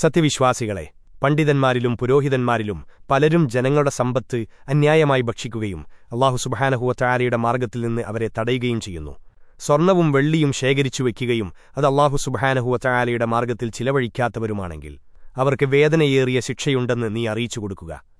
സത്യവിശ്വാസികളെ പണ്ഡിതന്മാരിലും പുരോഹിതന്മാരിലും പലരും ജനങ്ങളുടെ സമ്പത്ത് അന്യായമായി ഭക്ഷിക്കുകയും അള്ളാഹു സുബഹാനഹുവറ്റാരയുടെ മാർഗത്തിൽ നിന്ന് അവരെ തടയുകയും ചെയ്യുന്നു. സ്വർണവും വെള്ളിയും ശേഖരിച്ചു വയ്ക്കുകയും അത് അള്ളാഹു സുബഹാനഹുവറ്റാരയുടെ മാർഗത്തിൽ ചിലവഴിക്കാത്തവരുമാണെങ്കിൽ അവർക്ക് വേദനയേറിയ ശിക്ഷയുണ്ടെന്ന് നീ അറിയിച്ചു കൊടുക്കുക.